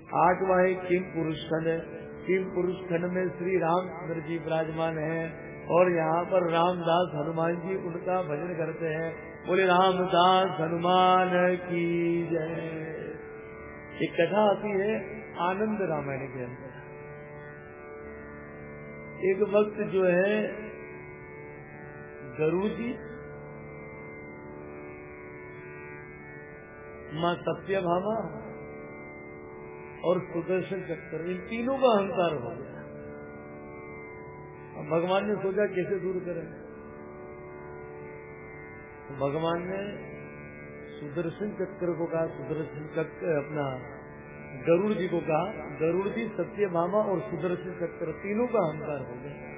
आठवा है किम पुरुष खंड किम पुरुष खंड में श्री रामचंद्र जी विराजमान है और यहाँ पर रामदास हनुमान जी उनका भजन करते हैं। बोले, रामदास हनुमान की जय। एक कथा आती है आनंद रामायण के अंदर। एक वक्त जो है गरुड़ जी माँ सत्यभामा और सुदर्शन चक्कर, इन तीनों का अहंकार हो गया। अब भगवान ने सोचा कैसे दूर करें? तो भगवान ने सुदर्शन चक्र को कहा, सुदर्शन चक्र, अपना गरुड़ जी को कहा, गरुड़ जी, सत्य मामा और सुदर्शन चक्र तीनों का अहंकार हो गया।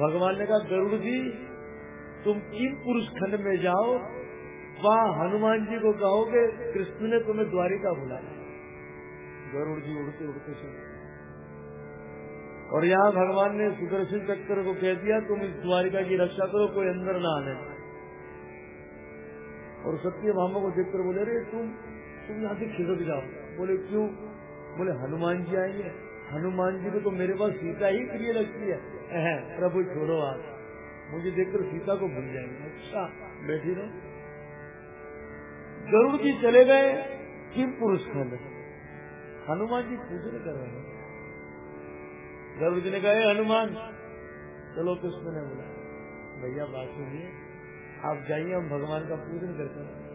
भगवान ने कहा, गरुड़ जी, तुम किम पुरुष खंड में जाओ, वहाँ हनुमान जी को कहोगे, कृष्ण ने तुम्हें द्वारिका बुलाया। गरुड़ जी उड़ते उड़ते चले और यहाँ भगवान ने सुदर्शन चक्र को कह दिया, तुम इस द्वारिका की रक्षा करो, कोई अंदर ना आने। और सत्य भामा को देखकर बोले रे तुम तुम यहाँ से खिसक जाओ। बोले, क्यों? बोले, हनुमान जी आएँगे। हनुमान जी को तो मेरे पास सीता ही प्रिय लगती है। प्रभु छोड़ो आप मुझे देखकर सीता को भूल जाएँगे। अच्छा बैठी रहो। गरुड़ जी चले गए किम पुरुष खंड। हनुमान जी पूजन कर रहे हैं। गरुड़ जी ने कहा हनुमान, चलो कृष्ण ने बोला, भैया, बात सुनिए, आप जाइए, हम भगवान का पूजन करते हैं।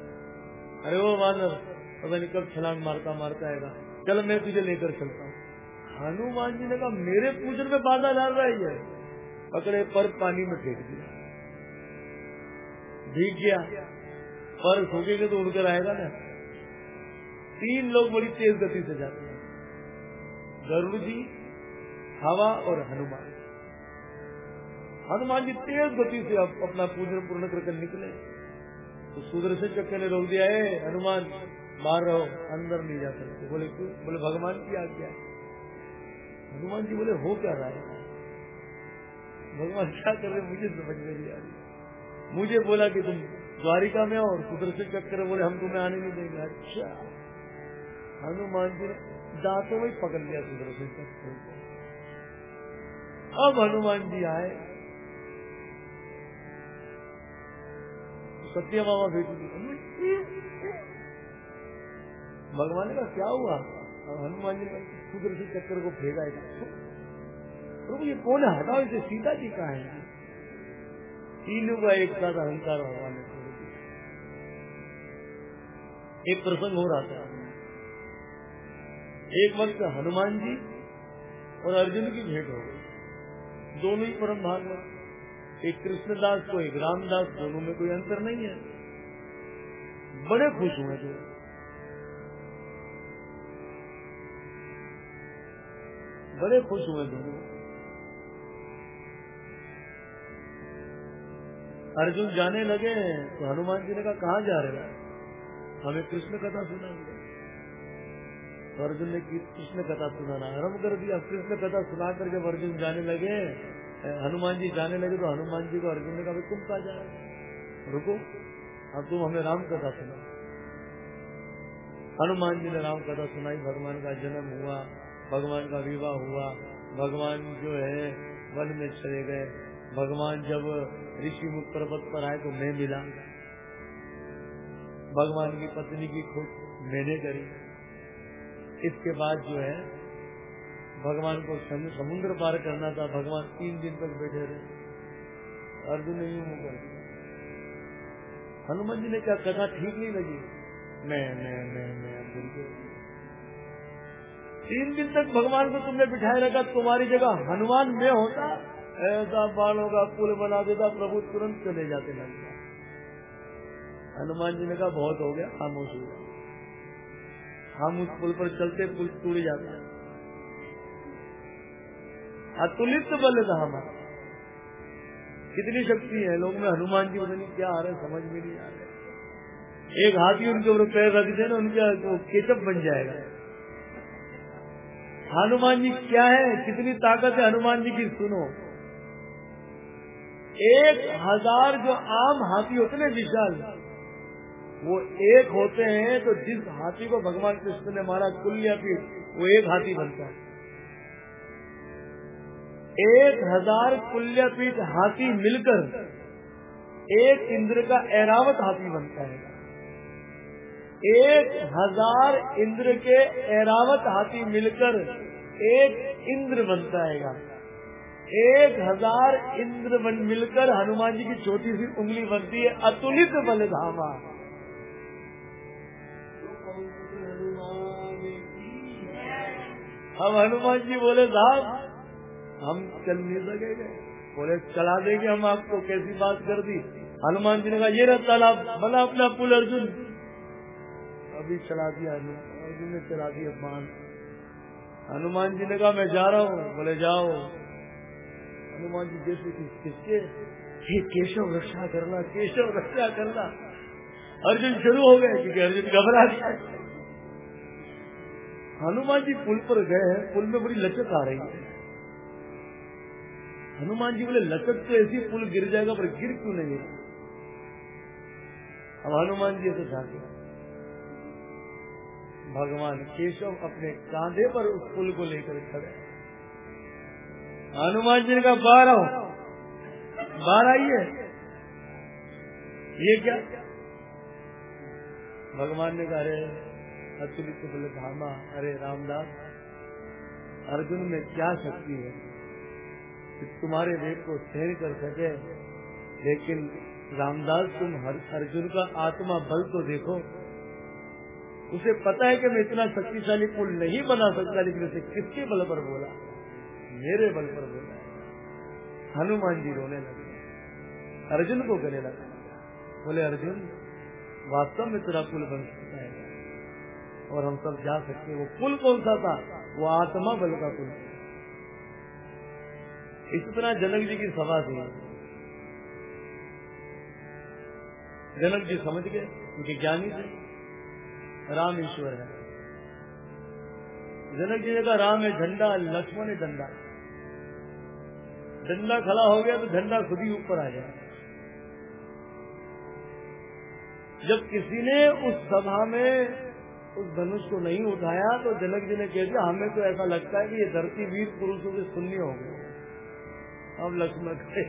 अरे वो मानव, पता नहीं कब छलांग मारता मारता आएगा। चल, मैं तुझे लेकर चलता हूँ। हनुमान जी ने कहा, मेरे पूजन में बाधा डाल रहा है। ये पकड़े पर पानी में फेंक दिया। भीग गया। पर सूखेंगे तो उड़कर आएगा ना। तीन लोग बड़ी तेज गति से जाते गरुड़ जी, हवा और हनुमान। हनुमान जी तेज गति से अपना पूजन पूर्ण करके निकले। तो सुदर्शन चक्कर ने रोक दिया है हनुमान, मार रहो अंदर नहीं जा सकते। बोले, क्यों? बोले, भगवान की आज्ञा हनुमान जी बोले, हो क्या रहा है? भगवान क्या कर रहे मुझे समझ में नहीं आ रही। मुझे बोला कि तुम द्वारिका में और सुदर्शन चक्कर बोले, हम तुम्हें आने नहीं देंगे। अच्छा। हनुमान जी ने दांतों में पकड़ लिया सुदर्शन चक्कर को अब हनुमान जी आए। सत्य मामा भेज भगवान का क्या हुआ? हनुमान जी ने से चक्कर को फेंका प्रभु ये कौन हटाओ इसे, सीता जी का है। तीनों का एक साथ अहंकार भगवान ने एक प्रसंग हो रहा था। एक वक्त हनुमान जी और अर्जुन की भेंट हो गई। दोनों ही परम भाग एक कृष्णदास को, एक रामदास, दोनों में कोई अंतर नहीं है। बड़े खुश हुए थे। बड़े खुश हुए दोनों अर्जुन जाने लगे तो हनुमान जी ने कहा कहा जा रहे हैं? हमें कृष्ण कथा सुनाएँगे अर्जुन ने कृष्ण कथा सुनाना। आरंभ कर दिया। कृष्ण कथा सुना कर जब अर्जुन जाने लगे। हनुमान जी जाने लगे तो हनुमान जी को अर्जुन ने कहा तुम कहा जा रहे रुको। अब तुम हमें राम कथा सुना हनुमान जी ने राम कथा सुनाई। भगवान का जन्म हुआ, भगवान का विवाह हुआ। भगवान जो है वन में चले गए। भगवान जब ऋषि मुख पर्वत पर आए तो मैं मिला। भगवान की पत्नी की खुद मैंने करी। इसके बाद जो है, भगवान को समुद्र पार करना था। भगवान तीन दिन तक बैठे रहे। अर्जुन ने यूँ कर हनुमान जी ने क्या कथा ठीक नहीं लगी? मैं मैं मैं मैं अर्जुन तीन दिन तक भगवान को तुमने बिठाए रखा, तुम्हारी जगह हनुमान में होता। ऐसा बालों का पुल बना देता, प्रभु तुरंत चले जाते। लगता हनुमान जी ने कहा, बहुत हो गया, खामोश हो गया। हम उस पुल पर चलते, पुल टूट जाता। अतुलित बल हमारा। कितनी शक्ति है? लोग में हनुमान जी नहीं क्या आ रहे समझ में नहीं आ रहे एक हाथी उनके ऊपर पैर रख दे ना, उनका तो केचप बन जाएगा। हनुमान जी क्या है? कितनी ताकत है हनुमान जी की, सुनो। एक हज़ार जो आम हाथी होते ना, विशाल वो एक होते हैं तो जिस हाथी को भगवान कृष्ण ने मारा कुल्य पीठ वो एक हाथी बनता है। एक हज़ार कुल्यपीठ हाथी मिलकर एक इंद्र का ऐरावत हाथी बनता है। एक हज़ार इंद्र के एरावत हाथी मिलकर एक इंद्र बनता है। एक हज़ार इंद्र बन मिलकर हनुमान जी की छोटी सी उंगली बनती है, अतुलित बलधामा। हम हनुमान जी बोले, साहब, हम चल नहीं सकेंगे बोले, चला देंगे हम आपको, कैसी बात कर दी? हनुमान जी ने कहा, ये रहा तालाब, बना अपना पुल अर्जुन। अभी चला दिया अर्जुन ने, चला दिया बाँध हनुमान जी ने कहा, मैं जा रहा हूँ। बोले, जाओ। हनुमान जी जैसे किसके? हे केशव रक्षा करना, केशव रक्षा करना। अर्जुन शुरू हो गए, क्योंकि अर्जुन घबरा गया। हनुमान जी पुल पर गए हैं, पुल में बड़ी लचक आ रही है। हनुमान जी बोले, लचक तो ऐसी पुल गिर जाएगा, पर गिर क्यों नहीं? अब हनुमान जी ऐसे जाते भगवान केशव अपने कांधे पर उस पुल को लेकर खड़े। हनुमान जी ने कहा, बाहर आओ। बाहर आइए। ये क्या? भगवान ने कहा अतुलित बोले धामा अरे रामदास, अर्जुन में क्या शक्ति है? कि तुम्हारे वेग को सहन कर सके, लेकिन रामदास, तुम हर अर्जुन का आत्मा बल तो देखो। उसे पता है कि मैं इतना शक्तिशाली पुल नहीं बना सकता, लेकिन उसे किसके बल पर बोला? मेरे बल पर बोला। हनुमान जी रोने लगे। अर्जुन को गले लगा। बोले, अर्जुन, वास्तव में तेरा पुल बन और हम सब जा सकते वो पुल कौन सा था? वो आत्मा बल का पुल। इस तरह जनक जी की सभा थी। जनक जी समझ गए, उनके ज्ञानी थे। राम ईश्वर है। जनक जी ने कहा, राम है झंडा, लक्ष्मण है डंडा। डंडा खड़ा हो गया तो झंडा खुद ही ऊपर आ जाए जब किसी ने उस सभा में उस धनुष को नहीं उठाया तो जनक जी ने कह दिया, हमें तो ऐसा लगता है कि ये धरती वीर पुरुषों शून्य हो गए अब लक्ष्मण खड़े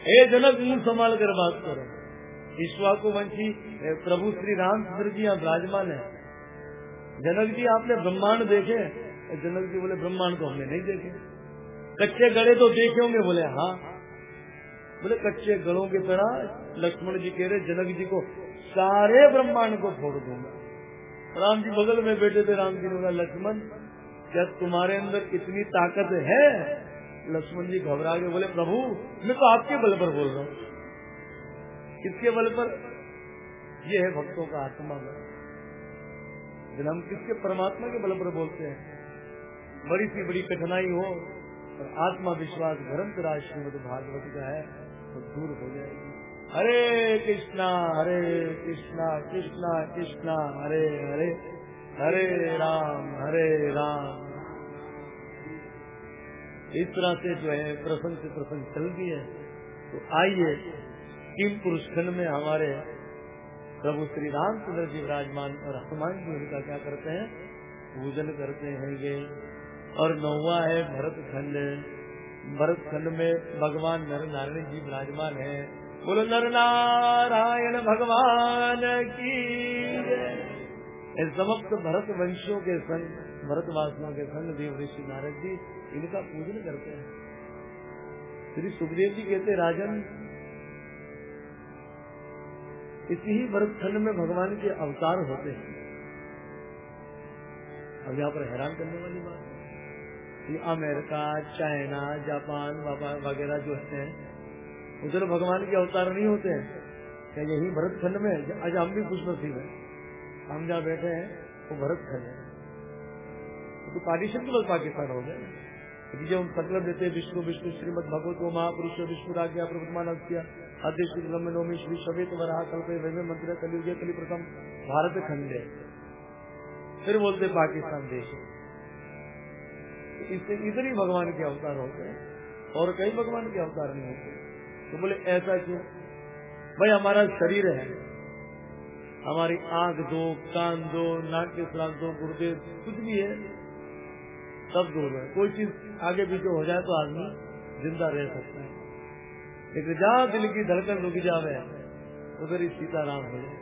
हे जनक, मुँह संभाल कर बात करो। विश्वाकु वंशी प्रभु श्री रामचंद्र जी यहाँ विराजमान है। जनक जी, आपने ब्रह्मांड देखे? जनक जी बोले, ब्रह्मांड तो हमने नहीं देखे। कच्चे गड़े तो देखे होंगे, बोले हाँ। बोले, कच्चे गड़ों की तरह लक्ष्मण जी कह रहे, जनक जी को सारे ब्रह्मांड को फोड़ दूँगा। राम जी बगल में बैठे थे, राम जी ने बोला, लक्ष्मण क्या तुम्हारे अंदर इतनी ताकत है, लक्ष्मण जी घबरा के बोले, प्रभु, मैं तो आपके बल पर बोल रहा हूँ। किसके बल पर? ये है भक्तों का आत्मा बल। जब हम किसके? परमात्मा के बल पर बोलते हैं। बड़ी सी बड़ी कठिनाई हो, और आत्मा विश्वास ग्रंथ राज भागवत का है तो दूर हो जाएगी। हरे कृष्णा हरे कृष्णा कृष्णा कृष्णा, हरे हरे हरे राम हरे राम। इस तरह से जो है, प्रसंग से प्रसंग चल चलती है। तो आइए, तीन पुरुष खंड में हमारे प्रभु श्री रामचंद्र जी विराजमान और हनुमान जी उनका क्या करते हैं? पूजन करते हैं ये और नौवा है भरत खंड। भरत खंड में भगवान नर नारायण जी विराजमान है। बोलो नर नारायण भगवान की समस्त भरत वंशों के संग, भरतवासियों के संग देव ऋषि नारद जी इनका पूजन करते हैं। श्री सुखदेव जी कहते, राजन, इसी ही भरतखंड में भगवान के अवतार होते हैं। अब यहाँ पर हैरान करने वाली बात है। अमेरिका, चाइना, जापान वगैरह जो है उधर भगवान के अवतार नहीं होते हैं। क्या यही भरत खंड में आज हम भी खुश नसीब है। हम जहाँ बैठे हैं, वो भरत खंड है। तो पार्टीशन के बाद पाकिस्तान हो गए। जब हम संकल्प देते हैं, विष्णु विष्णु, श्रीमद भगवत को महापुरुष, विष्णु राज्ञा प्रभुमान आदेश नोमी श्री सवेत वराह कल्प वैभव मंत्र कलयुग कली प्रथम भारत खंड है। फिर बोलते पाकिस्तान देश इससे इधर ही भगवान के अवतार होते हैं और कई भगवान के अवतार नहीं होते। तो बोले, ऐसा क्यों? भाई, हमारा शरीर है। हमारी आँख दो, कान दो, नाक के स्राव दो गुर्दे कुछ भी है, सब दूर है। कोई चीज़ आगे पीछे हो जाए तो आदमी ज़िंदा रह सकता है। लेकिन जहाँ दिल की धड़कन रुक जावे, उधर ही सीताराम हो जाए।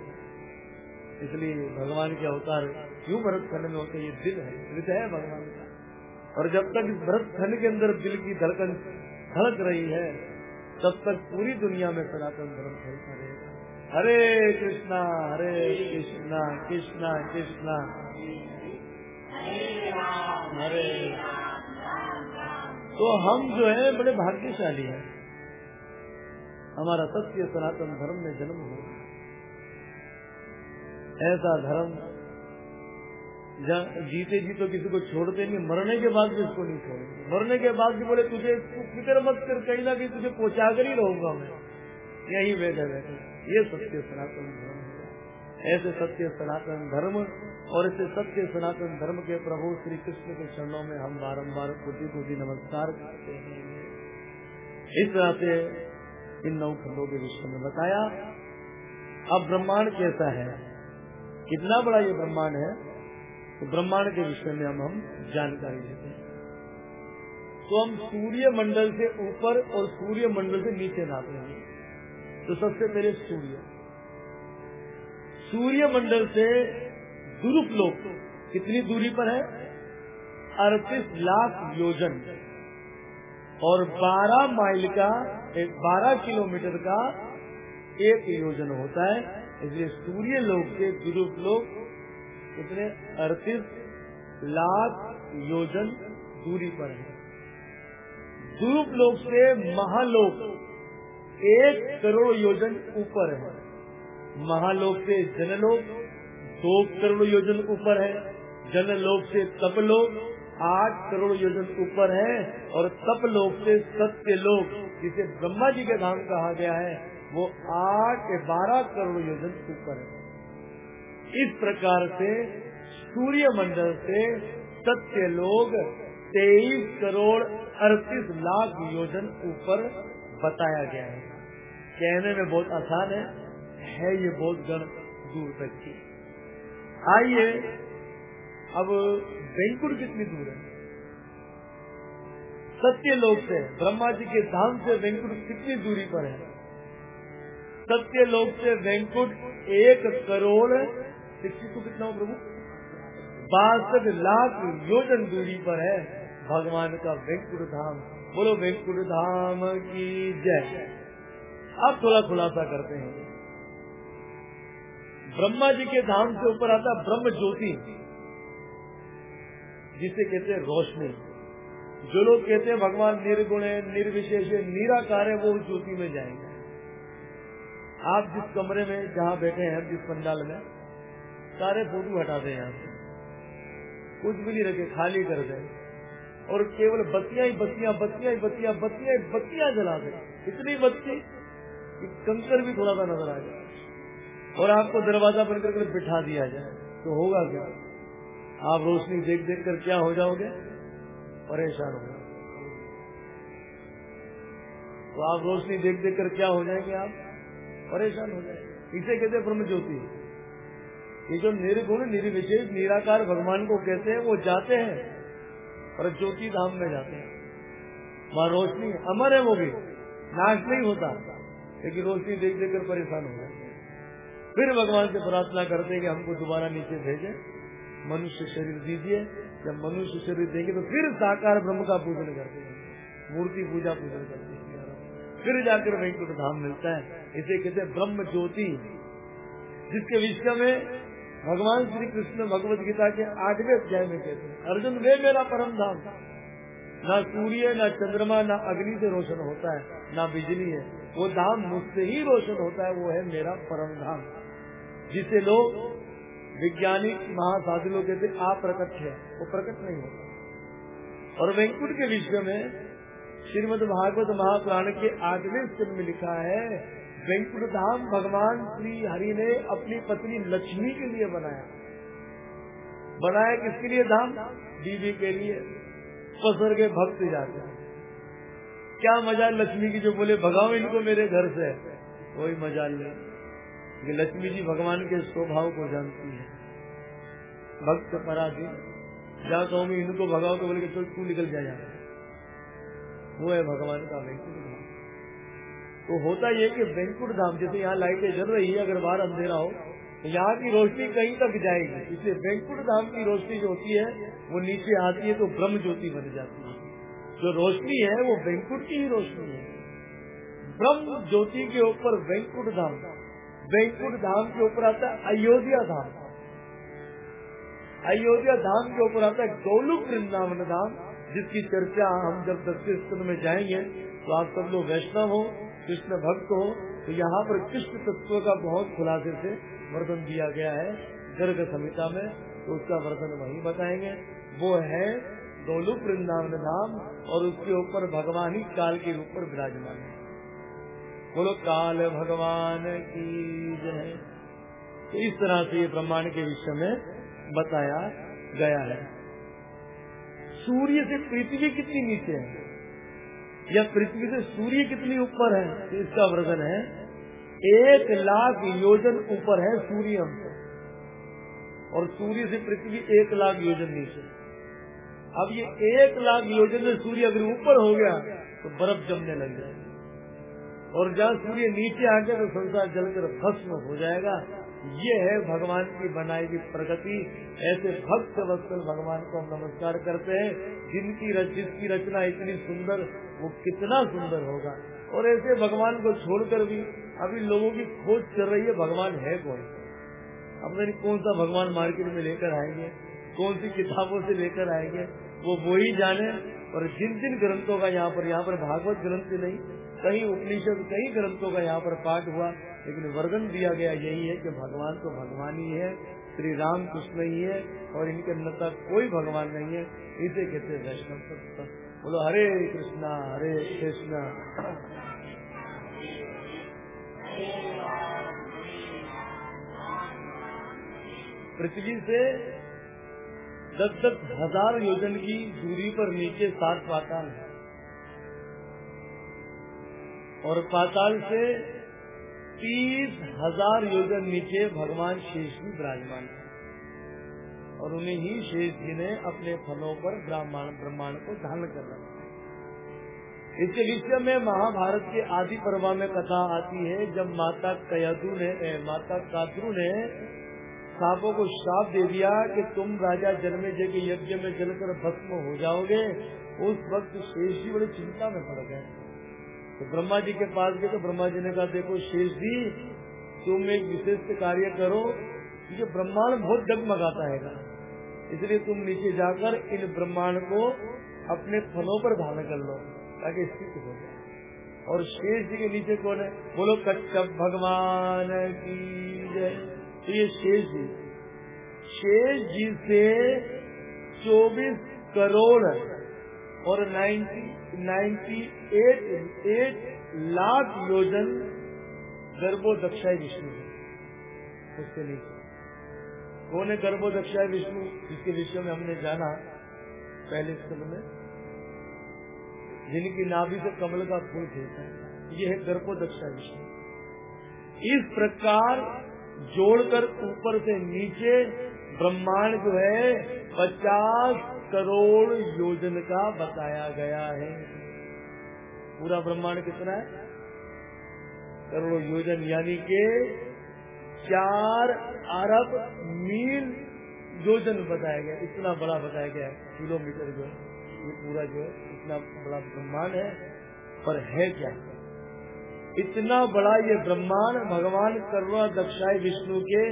इसलिए भगवान के अवतार क्यों भरत खंड में होते ये दिल है हृदय है भगवान का। और जब तक इस भरत खंड के अंदर दिल की धड़कन धड़क रही है तब तक पूरी दुनिया में सनातन धर्म चलता रहेगा। हरे कृष्णा हरे कृष्णा कृष्णा कृष्णा। हरे। तो हम जो है, बड़े भाग्यशाली हैं। हमारा सत्य सनातन धर्म में जन्म हुआ ऐसा धर्म जीते जी तो किसी को छोड़ते नहीं, मरने के बाद भी इसको नहीं छोड़ेंगे। मरने के बाद भी बोले, तुझे फ़िक्र मत कर, कहीं ना कहीं तुझे पहुँचा कर ही रहूँगा मैं। यही बैठे वैसे। ये सत्य सनातन धर्म ऐसे सत्य सनातन धर्म और ऐसे सत्य सनातन धर्म के प्रभु श्री कृष्ण के चरणों में हम बारम्बार कोटि कोटि नमस्कार करते हैं। इस तरह से इन नौ खंडों के विषय में बताया। अब ब्रह्मांड कैसा है? कितना बड़ा ये ब्रह्मांड है? तो ब्रह्मांड के विषय में हम हम जानकारी लेते हैं। तो हम सूर्य मंडल से ऊपर और सूर्य मंडल से नीचे नापेंगे तो सबसे पहले सूर्य। सूर्य मंडल से दुरुप लोक कितनी दूरी पर है? अड़तीस लाख योजन। और 12 माइल का, एक 12 किलोमीटर का एक योजन होता है। इसलिए सूर्य लोक के दुरुप लोक कितने अड़तीस लाख योजन दूरी पर है। दुरुप लोक से महालोक एक करोड़ योजन ऊपर है। महालोक से जनलोक दो करोड़ योजन ऊपर है। जनलोक से तपलोक आठ करोड़ योजन ऊपर है और तपलोक से सत्य लोक जिसे ब्रह्मा जी के धाम कहा गया है, वो आठ बारह करोड़ योजन ऊपर है। इस प्रकार से सूर्य मंडल से सत्य लोग तेईस करोड़ अड़तीस लाख योजन ऊपर बताया गया है। कहने में बहुत आसान है है ये बहुत गण दूर तक की। आइए, अब बैंकुट कितनी दूर है? सत्य लोग से, ब्रह्मा जी के धाम से वेंकुट कितनी दूरी पर है? सत्य लोग से वेंकुट एक करोड़ शिक्षित को कितना प्रभु? बासठ लाख योजन दूरी पर है भगवान का वेंकुट धाम बोलो वेंकुट धाम की जय। अब थोड़ा खुलासा करते हैं। ब्रह्मा जी के धाम से ऊपर आता ब्रह्म ज्योति, जिसे कहते हैं रोशनी। जो लोग कहते हैं, भगवान निर्गुण है, निर्विशेष है, निराकार है, वो उस ज्योति में जाएँगे। आप जिस कमरे में जहाँ बैठे हैं, जिस पंडाल में सारे फ़ोटो हटा दें यहाँ से। कुछ भी नहीं रखे, खाली कर दे। और केवल बत्तियाँ ही बत्तियाँ बत्तियाँ ही बत्तियाँ बत्तियाँ ही बत्तियाँ जला दे। इतनी बत्ती कि कंकर भी थोड़ा सा नज़र आ जाए। और आपको दरवाज़ा बनकर कर बिठा दिया जाए। तो होगा क्या? आप रोशनी देख देख कर क्या हो जाओगे? परेशान हो तो आप रोशनी देख देख कर क्या हो जाएँगे आप? परेशान हो जाएँगे। इसे कहते ब्रह्म ज्योति ये जो निर्गुण निर्विशेष निराकार भगवान को कहते हैं, वो जाते हैं और ज्योति धाम में जाते हैं। वहाँ रोशनी अमर है वो भी। नाश नहीं होता, लेकिन रोशनी देख देख कर परेशान हो जाते फिर भगवान से प्रार्थना करते हैं कि हमको दोबारा नीचे भेजे। मनुष्य शरीर दीजिए। जब मनुष्य शरीर देंगे तो फिर साकार ब्रह्म का पूजन करते हैं। मूर्ति पूजा पूजन करते हैं। फिर जाकर वैकुंठ धाम मिलता है। इसे कहते हैं ब्रह्म ज्योति। जिसके विषय में भगवान श्री कृष्ण भगवत गीता के आठवें अध्याय में कहते हैं, अर्जुन, वे मेरा परम धाम। न सूर्य, न चंद्रमा, न अग्नि से रोशन होता है, न बिजली है। वो धाम मुझसे ही रोशन होता है, वो है मेरा परम धाम। जिसे लोग वैज्ञानिक महासाधु लोग कहते अप्रकट है। वो प्रकट नहीं होता। और वेंकुट के विषय में श्रीमद भागवत महापुराण के आठवें स्तर में लिखा है वेंकुट धाम भगवान श्री हरि ने अपनी पत्नी लक्ष्मी के लिए बनाया। बनाया किसके लिए धाम? दीदी के लिए। पसर के भक्त जाते हैं। क्या मज़ा लक्ष्मी की जो बोले, भगाओ इनको मेरे घर से कोई मज़ा नहीं। लक्ष्मी जी भगवान के स्वभाव को जानती है। भक्त पराधी। जा कहूँगी इनको भगाओ तो बोले तू निकल जाए वो है भगवान का वेंकुट तो होता ये कि वेंकुट धाम, जैसे यहाँ लाइटें जल रही है, अगर बाहर अंधेरा हो तो यहाँ की रोशनी कहीं तक जाएगी। इसलिए वेंकुट धाम की रोशनी जो होती है, वो नीचे आती है तो ब्रह्म ज्योति बन जाती है। जो रोशनी है, वो वेंकुट की ही रोशनी है। ब्रह्म ज्योति के ऊपर वेंकुट धाम वेंकुट धाम के ऊपर आता है अयोध्या धाम। अयोध्या धाम के ऊपर आता है गौलुक वृंदावन धाम, जिसकी चर्चा हम जब दक्षिण में जाएँगे तो आप सब लोग वैष्णव हो कृष्ण भक्त हो तो यहाँ पर कृष्ण तत्व का बहुत खुलासे से वर्णन दिया गया है गर्ग संहिता में तो उसका वर्णन वही बताएँगे। वो है गोलुक वृंदावन धाम और उसके ऊपर भगवान ही काल के रूप पर विराजमान है। बोलो, काल भगवान की जय। तो इस तरह से ये ब्रह्मांड के विषय में बताया गया है। सूर्य से पृथ्वी कितनी नीचे है? या पृथ्वी से सूर्य कितनी ऊपर है? तो इसका वर्णन है एक लाख योजन ऊपर है सूर्य हमसे और सूर्य से पृथ्वी एक लाख योजन नीचे। अब ये एक लाख योजन में सूर्य अगर ऊपर हो गया तो बर्फ़ जमने लग जाएगी। और जहाँ सूर्य नीचे आ गया तो संसार जलकर भस्म हो जाएगा। ये है भगवान की बनाई हुई प्रगति। ऐसे भक्त वत्सल भगवान को हम नमस्कार करते हैं। जिनकी रच, जिसकी रचना इतनी सुंदर वो कितना सुंदर होगा। और ऐसे भगवान को छोड़कर भी अभी लोगों की खोज चल रही है, भगवान है कौन? अब नहीं कौन सा भगवान मार्केट में लेकर आएँगे? कौन सी किताबों से लेकर आएँगे? वो वो ही जाने। और जिन जिन ग्रंथों का यहाँ पर यहाँ पर भागवत ग्रंथ नहीं कई उपनिषद कई ग्रंथों का यहाँ पर पाठ हुआ, लेकिन वर्णन दिया गया यही है कि भगवान तो भगवान ही है, श्री राम कृष्ण ही है, और इनके अंदर कोई भगवान नहीं है। इसे कहते वैष्णव बोलो, हरे कृष्णा हरे कृष्णा। पृथ्वी से दस दस हज़ार योजन की दूरी पर नीचे सात पाताल है। और पाताल से तीस हज़ार योजन नीचे भगवान शेष भी विराजमान है। और उन्हें ही शेष जी ने अपने फलों पर ब्राह्मण ब्रह्मांड को धारण कर रखा इसके विषय में महाभारत के आदि पर्व में कथा आती है जब माता कयादु ने ए, माता काद्रु ने सांपों को श्राप दे दिया कि तुम राजा जन्मे जय के यज्ञ में जलकर भस्म हो जाओगे उस वक्त शेष जी बड़ी चिंता में पड़ गए। तो ब्रह्मा जी के पास गए तो ब्रह्मा जी ने कहा देखो शेष जी तुम एक विशिष्ट कार्य करो ये ब्रह्मांड बहुत जगमगाता है। इसलिए तुम नीचे जाकर इन ब्रह्मांड को अपने फलों पर धारण कर लो, ताकि स्थित हो जाए। और शेष जी के नीचे कौन है? बोलो कच्छप भगवान की जय। तो ये शेष जी। शेष जी से चौबीस करोड़ और ninety ninety eight eight lakh योजन गर्भो दक्षाई विष्णु उसके नीचे। कौन है गर्भो दक्षाई विष्णु, जिसके विषय में हमने जाना पहले स्कूल में, जिनकी नाभि से कमल का फूल खिलता है। ये है गर्भो दक्षा विष्णु। इस प्रकार जोड़कर ऊपर से नीचे ब्रह्मांड जो है, पचास करोड़ योजन का बताया गया है। पूरा ब्रह्मांड कितना है? करोड़ योजन, यानी के चार अरब मील योजन बताया गया, इतना बड़ा बताया गया किलोमीटर जो ये पूरा जो है, इतना बड़ा ब्रह्मांड है, पर है क्या? इतना बड़ा ये ब्रह्मांड भगवान करुणा दक्षाई विष्णु के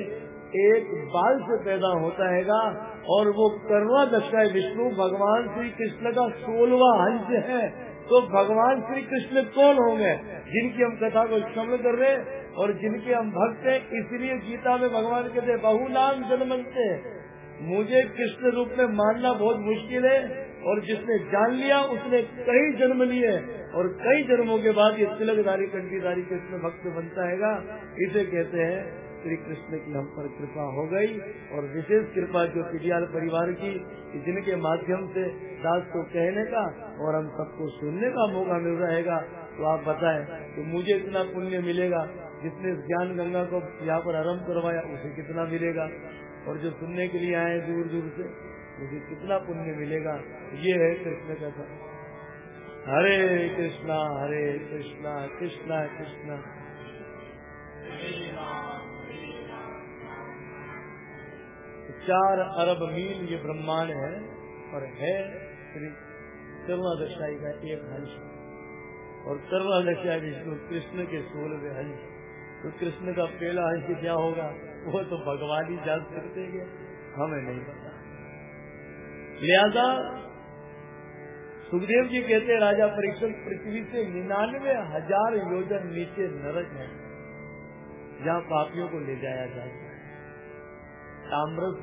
एक बाल से पैदा होता हैगा, और वो करुणा दक्षाई विष्णु भगवान श्री कृष्ण का सोलवा अंश है। तो भगवान श्री कृष्ण कौन होंगे? जिनकी हम कथा को श्रवण कर रहे हैं और जिनके हम भक्त हैं, इसलिए गीता में भगवान कहते बहु नाम जन्मनते मुझे कृष्ण रूप में मानना बहुत मुश्किल है और जिसने जान लिया, उसने कई जन्म लिए और कई जन्मों के बाद ये तिलकदारी कंटीदारी कृष्ण भक्त बनता है इसे कहते हैं श्री कृष्ण की हम पर कृपा हो गई और विशेष कृपा जो पिटियाल परिवार की जिनके माध्यम से दास को कहने का और हम सबको सुनने का मौका मिल रहेगा तो आप बताएँ तो मुझे इतना पुण्य मिलेगा जिसने ज्ञान गंगा को यहाँ पर आरंभ करवाया, उसे कितना मिलेगा? और जो सुनने के लिए आए दूर दूर से, उसे कितना पुण्य मिलेगा? ये है कृष्ण का था हरे कृष्णा हरे कृष्णा कृष्णा कृष्णा। चार अरब मील ये ब्रह्मांड है और है श्री करुणादशाई का एक हंस। और करुणादशाई जिसको कृष्ण के सोलह हंस। तो कृष्ण का पहला अंश क्या होगा? वो तो भगवान ही जान सकते हैं। हमें नहीं पता। लिहाजा, सुखदेव जी कहते हैं, राजा परीक्षण पृथ्वी से निन्यानवे हज़ार योजन नीचे नरक है, जहाँ पापियों को ले जाया जाता है। ताम्रस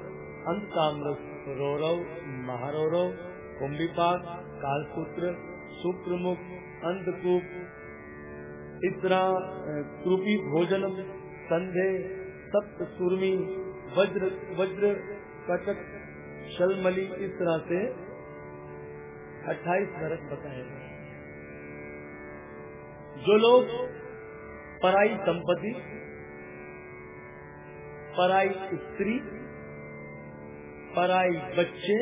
अंत ताम्रस रौरव, महारौरव कुंभिपाक कालसूत्र सुप्रमुख अंधकूप इस तरह कृपी भोजन संधे सप्त सुरमी वज्र वज्र, कटक, शलमली, इस तरह से अट्ठाईस नरक बताए गए जो लोग पराई संपत्ति पराई स्त्री, पराई बच्चे,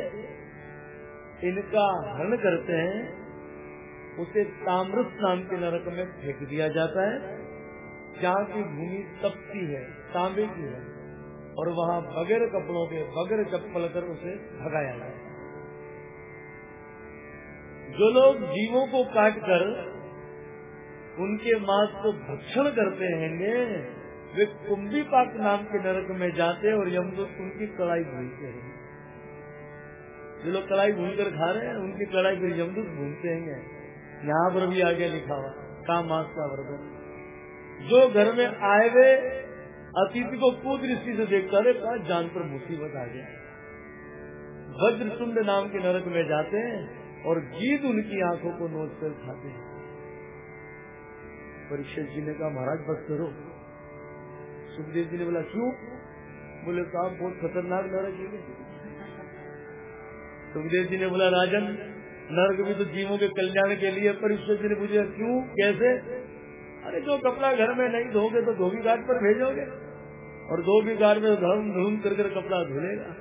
इनका हरण करते हैं, उसे ताम्रस नाम के नरक में फेंक दिया जाता है। जहाँ की भूमि तपती है, तांबे की है, और वहाँ बगैर कपड़ों के, बगैर चप्पल कर उसे भगाया जाए जो लोग जीवों को काट कर उनके मांस को भक्षण करते हैं वे कुंभी पाक नाम के नरक में जाते और यमदूत उनकी कड़ाई भूलते हैं। जो लोग कड़ाई भूल कर खा रहे हैं, उनकी कड़ाई फिर यमदूत भूनते हैं। यहाँ पर भी आगे लिखा हुआ, काम मास का वर्धन जो घर में आए हुए अतिथि को कुदृष्टि से देखता रहे जान पर मुसीबत आ गया। वज्र तुंड नाम के नरक में जाते हैं और गीत उनकी आँखों को नोच कर खाते हैं। परीक्षित जी ने कहा, महाराज, बस करो। सुखदेव जी ने बोला, क्यों? बोले, साहब, बहुत खतरनाक नरक है सुखदेव जी ने बोला, राजन, नर्क भी तो जीवों के कल्याण के लिए पर ईश्वर जी ने पूछा, क्यों? कैसे? अरे, जो कपड़ा घर में नहीं धोगे तो धोबी घाट पर भेजोगे और धोबी घाट में धर्म धूम कर कपड़ा धुलेगा।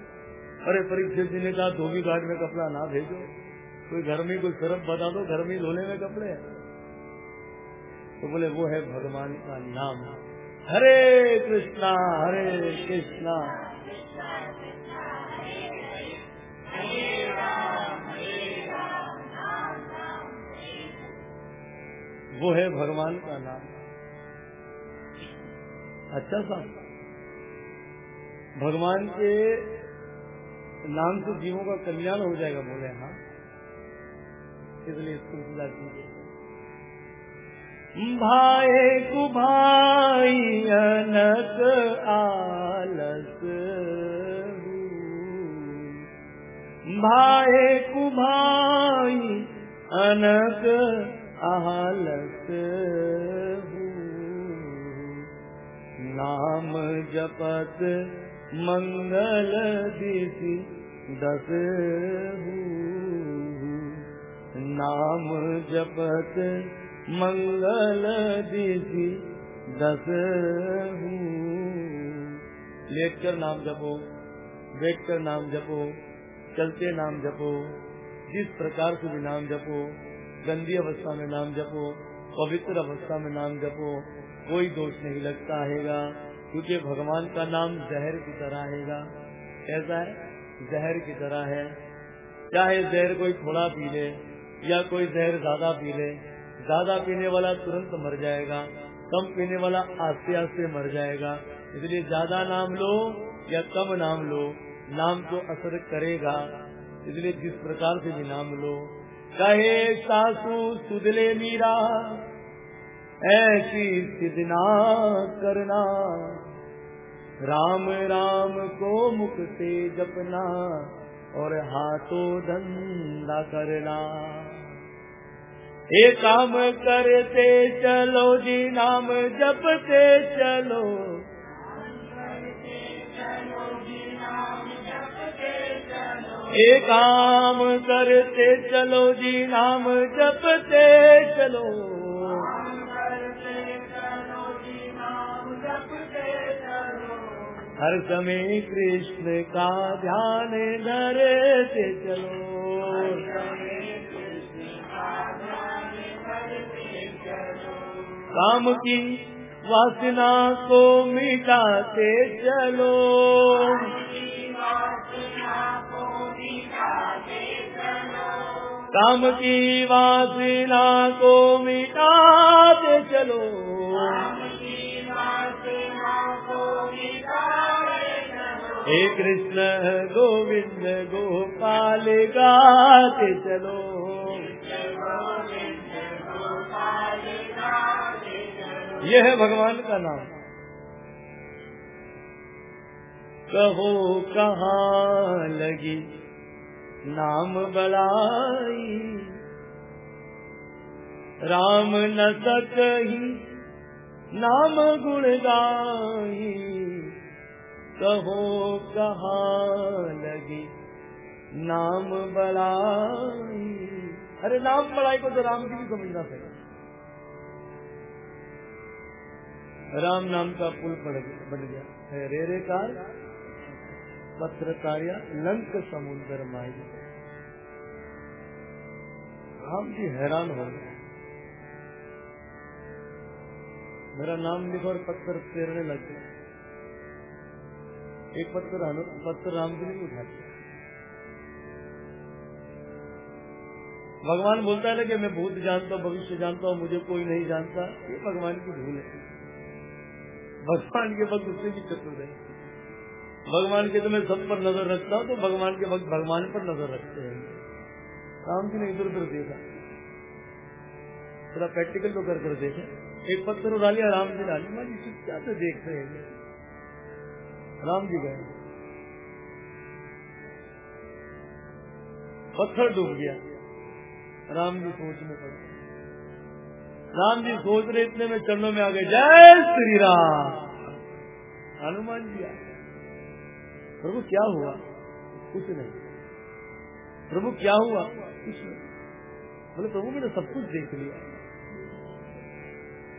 अरे, परीक्षित जी ने कहा, धोबी घाट में कपड़ा ना भेजो। कोई घर में कोई सरफ बता दो, घर में धोने में कपड़े तो बोले, वो है भगवान का नाम। हरे कृष्णा हरे कृष्णा। वो है भगवान का नाम। अच्छा सा। भगवान के नाम से जीवों का कल्याण हो जाएगा, बोले हाँ। इसलिए सिलसिला कीजिए। भाई कुभाई अनक आलस। भाई कुभाई अनक आलस। नाम जपत मंगल दिशि दस। नाम जपत मंगल दिशि दस लेट कर नाम जपो बैठ कर नाम जपो, चलते नाम जपो, जिस प्रकार से भी नाम जपो, गंदी अवस्था में नाम जपो, पवित्र अवस्था में नाम जपो, कोई दोष नहीं लगता हैगा क्योंकि भगवान का नाम जहर की तरह हैगा कैसा है? जहर की तरह है। चाहे जहर कोई थोड़ा पी ले, या कोई जहर ज़्यादा पी ले ज़्यादा पीने वाला तुरंत मर जाएगा, कम पीने वाला आस्ते आस्ते मर जाएगा। इसलिए ज़्यादा नाम लो या कम नाम लो, नाम तो असर करेगा। इसलिए जिस प्रकार से भी नाम लो, कहे सासू सुदले मीरा, ऐसी सिद्धना करना। राम राम को मुख से जपना और हाथों धंधा करना। एक काम करते चलो जी नाम जपते चलो। एक काम करते चलो जी नाम जपते चलो। हर समय कृष्ण का ध्यान धरते चलो। काम की वासना को मिटाते चलो। काम की वासना को मिटाते चलो। हे कृष्ण गोविंद गोपाल, गाते चलो। यह है भगवान का नाम। कहो कहाँ लगी नाम बड़ाई राम न सकही नाम गुण गाई। कहो कहाँ लगी नाम बड़ाई अरे नाम बड़ाई को तो राम जी भी समझना चाहिए राम नाम का पुल बन गया। है रे रे कार पत्र कार्या लंक समुद्र माई। राम जी हैरान हो गए। मेरा नाम लिखो और पत्थर फेरने लग गए। एक पत्थर पत्थर राम जी नहीं उठाते भगवान बोलता है ना कि मैं भूत जानता हूँ, भविष्य जानता हूँ, मुझे कोई नहीं जानता। ये भगवान की भूल है। भगवान के भक्त उससे भी चतुर है। भगवान के तो मैं सब पर नज़र रखता हूँ तो भगवान के भक्त भगवान पर नज़र रखते हैं। राम जी ने इधर उधर देखा। थोड़ा प्रैक्टिकल तो कर कर देखे। एक पत्थर उड़ा लिया, राम जी डाली माँ जी क्या से देख रहे हैं राम जी गए। पत्थर डूब गया। राम जी सोचने पड़े। राम जी सोच रहे इतने में चरणों में आ गए। जय श्री राम हनुमान जी आ प्रभु, क्या हुआ? कुछ नहीं। प्रभु, क्या हुआ? कुछ नहीं। बोले, प्रभु, मैंने सब कुछ देख लिया।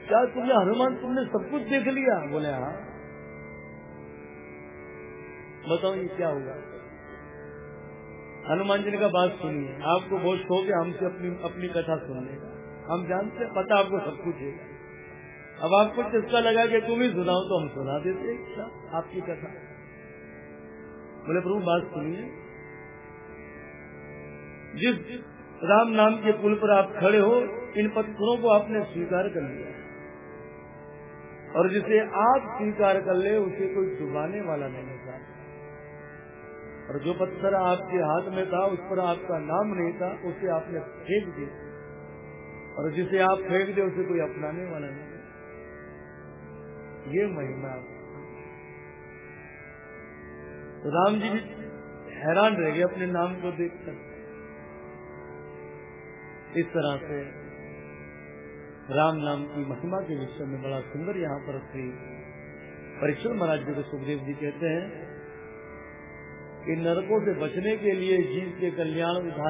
क्या तुमने, हनुमान, तुमने सब कुछ देख लिया? बोले हाँ। बताओ, ये क्या हुआ? हनुमान जी ने का बात सुनिए। आपको बहुत शौक है हमसे अपनी अपनी कथा सुनने का। हम जानते पता आपको सब कुछ है। अब आपको चस्का लगा कि तुम ही सुनाओ तो हम सुना देते आपकी कथा। बोले, प्रभु, बात सुनिए। जिस राम नाम के पुल पर आप खड़े हो, इन पत्थरों को आपने स्वीकार कर लिया। और जिसे आप स्वीकार कर ले, उसे कोई डुबाने वाला नहीं था। और जो पत्थर आपके हाथ में था, उस पर आपका नाम नहीं था, उसे आपने फेंक दिया। और जिसे आप फेंक दे, उसे कोई अपनाने वाला नहीं। ये महिमा। तो राम जी भी हैरान रह गए अपने नाम को देखकर। इस तरह से राम नाम की महिमा के विषय में बड़ा सुंदर यहाँ पर श्री परीक्षण महाराज जी को सुखदेव जी कहते हैं कि नरकों से बचने के लिए जीव के कल्याण उधार